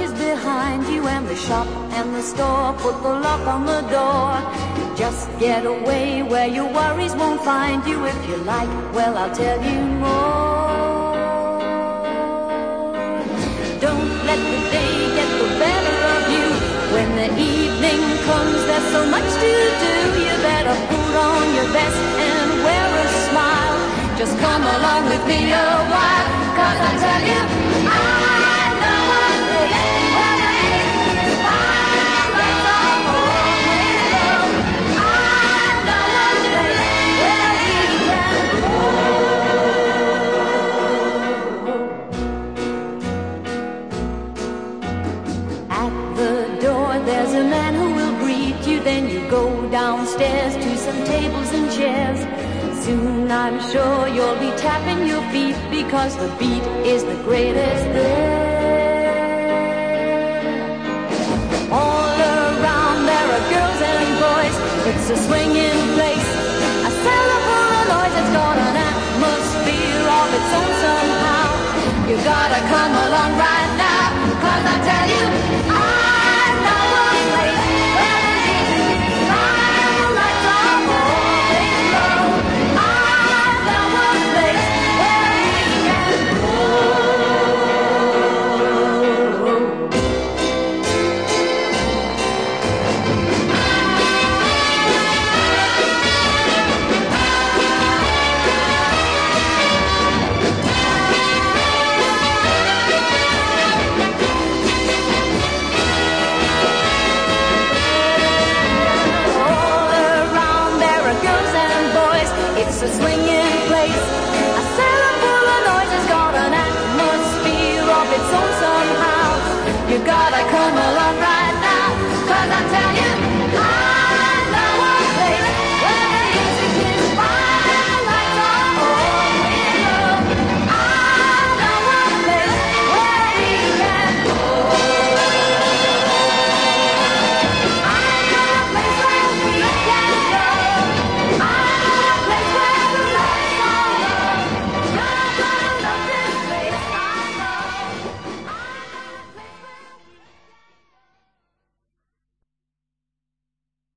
is behind you and the shop and the store put the lock on the door. Just get away where your worries won't find you if you like. Well, I'll tell you more. Don't let the day get the better of you. When the evening comes, there's so much to do. You better put on your best and wear a smile. Just come along with me oh, a while, Soon I'm sure you'll be tapping your feet because the beat is the greatest there. All around there are girls and boys. It's a swinging place, a of noise. It's got an atmosphere of its own somehow. You gotta come along right now, cause I tell you, a swinging place. A cellar full of noise has got an atmosphere of its own somehow. You gotta come along.